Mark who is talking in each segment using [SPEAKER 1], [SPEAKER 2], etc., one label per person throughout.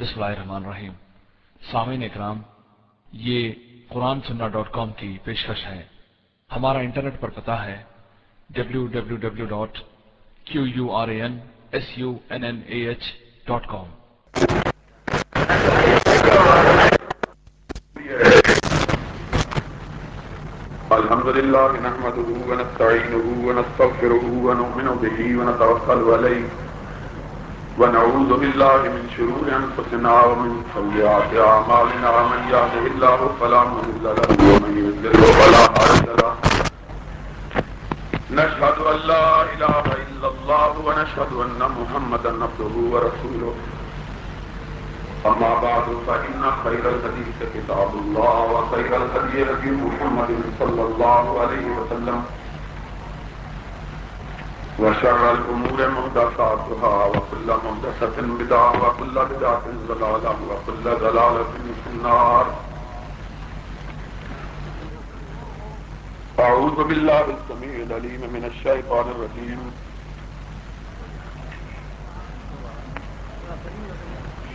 [SPEAKER 1] بسم اللہ الرحمن الرحیم۔ سامعین اکرام، یہ قرآن سننا ڈاٹ کام کی پیشکش ہے۔ ہمارا انٹرنیٹ پر پتا ہے W W W dot Q U R A N S U N N A H dot com
[SPEAKER 2] الحمد لله نحمده ونستعينه ونستغفره ونؤمن به ونتوكل عليه ونعوذ بالله من شرور أنفسنا ومن سيئات أعمالنا من يهده الله فلا مضل له ومن يضلل فلا هادي له. نشهد أن لا إله إلا الله ونشهد أن محمدا عبده ورسوله. أما بعد، فإن خير الحديث كتاب الله وخير الهدي هدي محمد صلى الله عليه وسلم. وشر الأمور محدثاتها، وكل محدثة بدعة، وكل بدعة ضلالة، وكل ضلالة في النار. أعوذ بالله السميع العليم من الشيطان الرجيم.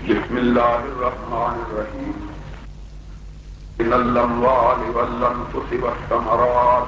[SPEAKER 2] بسم الله الرحمن الرحيم. من الأموال والأنفس والثمرات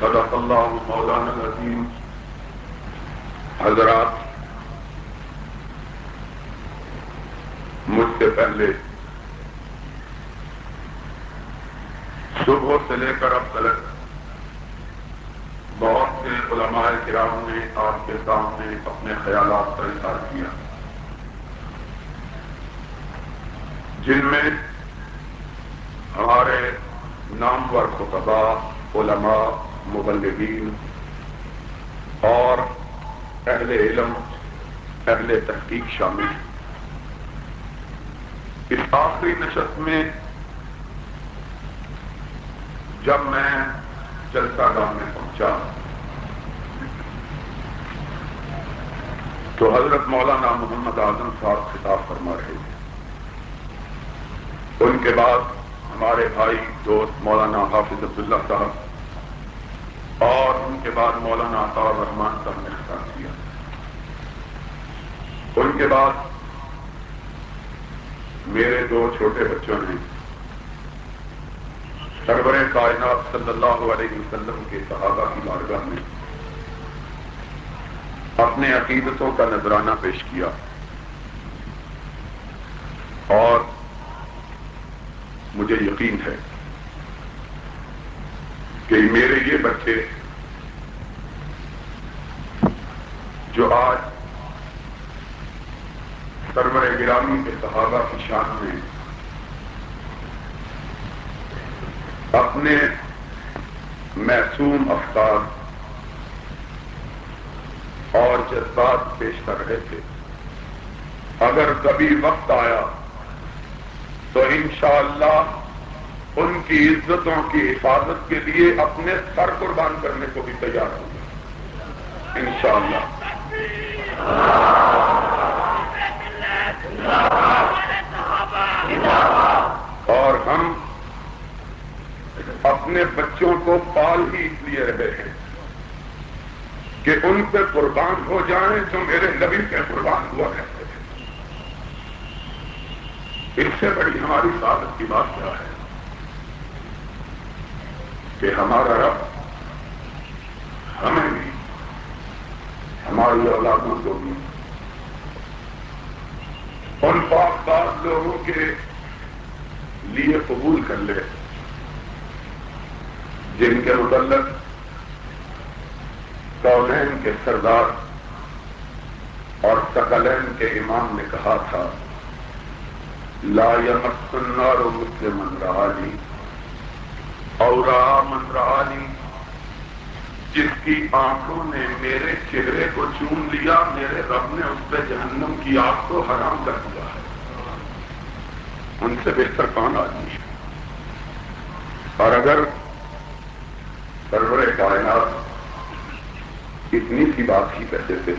[SPEAKER 2] صدق الله مولانا العظيم حضرات، مجھ سے پہلے صبح سے لے کر اب تک بہت سے علماء کرام نے آپ کے سامنے اپنے خیالات کا اظہار کیا۔ جن میں ہمارے نامور خطبہ علماء، مبلغین اور اہل علم، اہل تحقیق شامل اس آخری نشست میں جب میں جلسہ گاہ میں پہنچا تو حضرت مولانا محمد اعظم صاحب خطاب فرما رہے تھے۔ ان کے بعد ہمارے بھائی دوست مولانا حافظ عبداللہ صاحب اور ان کے بعد مولانا عطا الرحمان صاحب نے خطاب کیا۔ ان کے بعد میرے دو چھوٹے بچوں نے سرور کائنات صلی اللہ علیہ وسلم کے صحابہ کی بارگاہ میں اپنے عقیدتوں کا نذرانہ پیش کیا اور مجھے یقین ہے کہ میرے یہ بچے جو آج سرور گرامی کے صحابہ کی شان میں اپنے معصوم افطار اور جذبات پیش کر رہے تھے، اگر کبھی وقت آیا تو انشاءاللہ ان کی عزتوں کی حفاظت کے لیے اپنے سر قربان کرنے کو بھی تیار ہوں گے انشاءاللہ۔ اور ہم اپنے بچوں کو پال ہی اس لیے رہے ہیں کہ ان پہ قربان ہو جائیں جو میرے نبی پہ قربان ہوا کرتے تھے اس سے بڑی ہماری سعادت کی بات کیا ہے کہ ہمارا رب ہمیں بھی ہماری اولادوں کو بھی۔ ان پاک پاک لوگوں کے لیے قبول کر لے، جن کے متعلق کونین کے سردار اور سکلین کے امام نے کہا تھا۔ لا يمس النار مسلم رعانی اور من رعانی جس کی آنکھوں نے میرے چہرے کو چوم لیا، میرے رب نے اس پہ جہنم کی آگ کو حرام کر دیا ہے۔ ان سے بہتر کون آدمی ہے؟ اور اگر سرور کائنات اتنی سی بات ہی کہتے تھے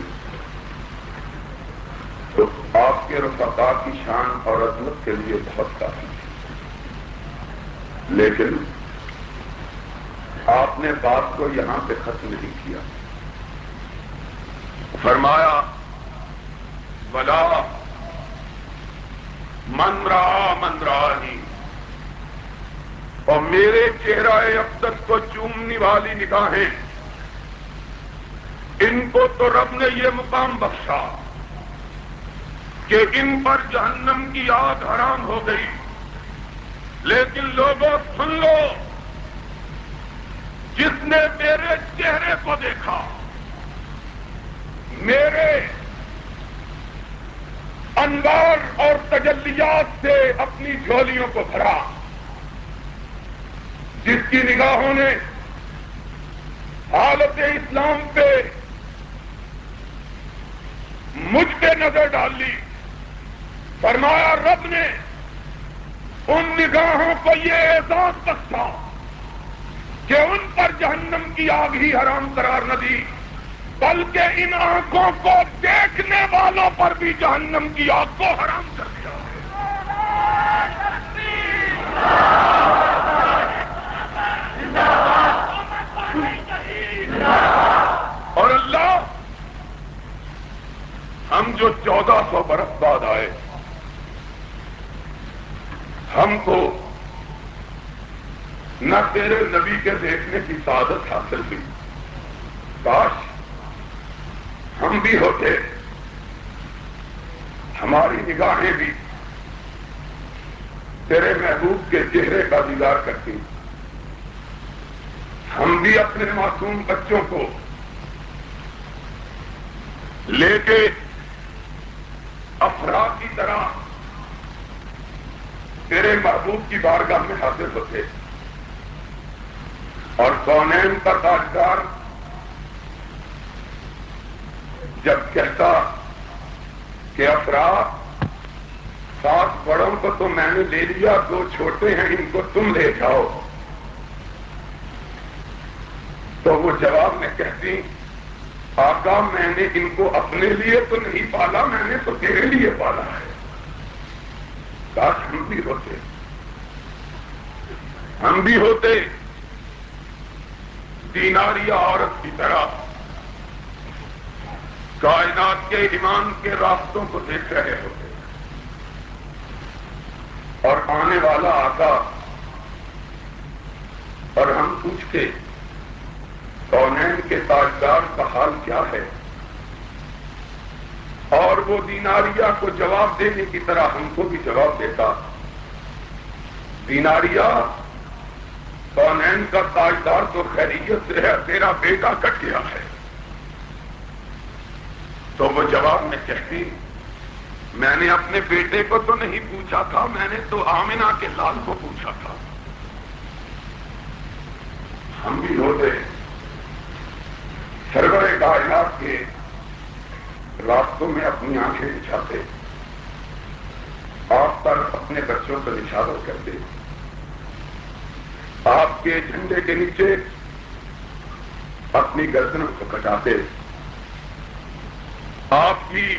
[SPEAKER 2] کے رفقا کی شان اور عظمت کے لیے بہت کافی ہے۔ لیکن آپ نے بات کو یہاں پہ ختم نہیں کیا۔ فرمایا بلا من رہا من رہا ہی اور میرے چہرہ ابدت کو چومنے والی نگاہیں۔ ان کو تو رب نے یہ مقام بخشا۔ کہ ان پر جہنم کی آگ حرام ہو گئی۔ لیکن لوگوں، سن لو۔ جس نے میرے چہرے کو دیکھا، میرے انوار اور تجلیات سے اپنی جھولیوں کو بھرا۔ جس کی نگاہوں نے حالت اسلام پہ مجھ پہ نظر ڈال لی۔ فرمایا رب نے، ان نگاہوں کو یہ احساس بخشا کہ ان پر جہنم کی آگ ہی حرام قرار نہ دی، بلکہ ان آنکھوں کو دیکھنے والوں پر بھی جہنم کی آگ کو حرام کر دیا۔ اور اللہ، ہم جو چودہ سو برس بعد آئے ہم کو نہ تیرے نبی کے دیکھنے کی سعادت حاصل ہوئی۔ کاش ہم بھی ہوتے، ہماری نگاہیں بھی تیرے محبوب کے چہرے کا دیدار کرتی۔ ہم بھی اپنے معصوم بچوں کو لے کے افراد کی طرح تیرے محبوب کی بارگاہ میں حاصل ہوتے اور کونین کا تاجدار جب کہتا کہ افراد، سات بڑوں کو تو میں نے لے لیا، دو چھوٹے ہیں، ان کو تم لے جاؤ۔ تو وہ جواب میں کہتی، آقا، میں نے ان کو اپنے لیے تو نہیں پالا، میں نے تو تیرے لیے پالا ہے۔ کاش ہم بھی ہوتے۔ ہم بھی ہوتے۔ دیناریا عورت کی طرح۔ کائنات کے ایمان کے راستوں کو دیکھ رہے ہوتے۔ اور آنے والا آقا۔ اور ہم پوچھتے، کونین کے تاجدار کا حال کیا ہے؟ اور وہ دیناریا کو جواب دینے کی طرح ہم کو بھی جواب دیتا۔ دیناریا کونین کا تاجدار تو خیریت سے ہے، تیرا بیٹا کٹ گیا ہے۔ تو وہ جواب میں کہتی، میں نے اپنے بیٹے کو تو نہیں پوچھا تھا، میں نے تو آمنا کے لال کو پوچھا تھا۔ ہم بھی ہوتے سرور کائنات کے راستوں میں اپنی آنکھیں بچھاتے آپ پر اپنے بچوں کو نشادت کرتے آپ کے جھنڈے کے نیچے اپنی گردنوں کو کٹاتے آپ کی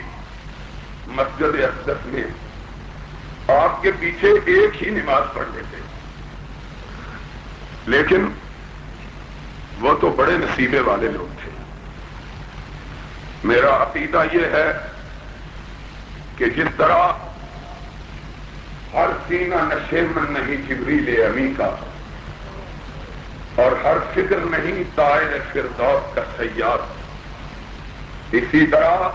[SPEAKER 2] مسجد اقدس میں آپ کے پیچھے ایک ہی نماز پڑھ لیتے لیکن وہ تو بڑے نصیبے والے لوگ تھے میرا عقیدہ یہ ہے کہ جس طرح ہر سینہ نشے من نہیں جبری لے امی کا اور ہر فکر نہیں تائر فردوس کا سیاد اسی طرح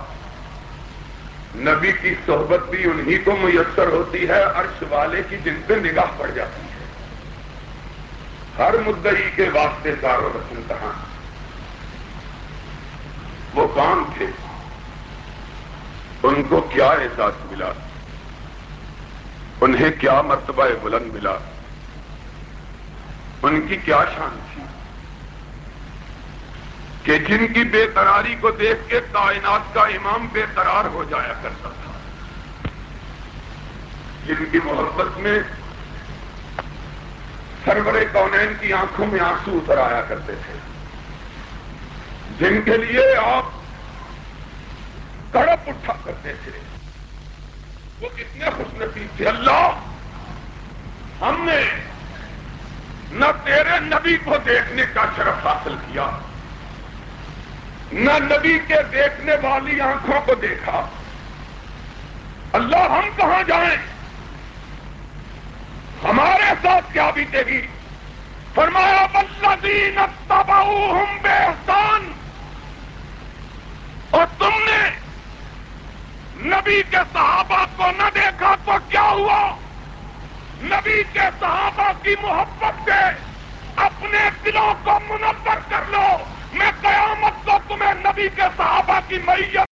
[SPEAKER 2] نبی کی صحبت بھی انہی کو میسر ہوتی ہے، عرش والے کی جن پہ نگاہ پڑ جاتی ہے۔ ہر مدعی کے واسطے دار و رسم کہاں وہ کون تھے؟ ان کو کیا احساس ملا؟ انہیں کیا مرتبہ بلند ملا؟ ان کی کیا شان تھی؟ کہ جن کی بے قراری کو دیکھ کے کائنات کا امام بے قرار ہو جایا کرتا تھا۔ جن کی محبت میں سرور کونین کی آنکھوں میں آنسو اتر آیا کرتے تھے۔ جن کے لیے آپ کڑپ اٹھا کرتے تھے، وہ کتنے خوش نصیب تھے۔ اللہ، ہم نے نہ تیرے نبی کو دیکھنے کا شرف حاصل کیا، نہ نبی کے دیکھنے والی آنکھوں کو دیکھا۔ اللہ، ہم کہاں جائیں؟ ہمارے ساتھ کیا بیتے گی؟ فرمایا بلدین تباؤ بے احسان اور تم نے نبی کے صحابہ کو نہ دیکھا تو کیا ہوا؟ نبی کے صحابہ کی محبت سے اپنے دلوں کو منور کر لو، میں قیامت کو تمہیں نبی کے صحابہ کی میت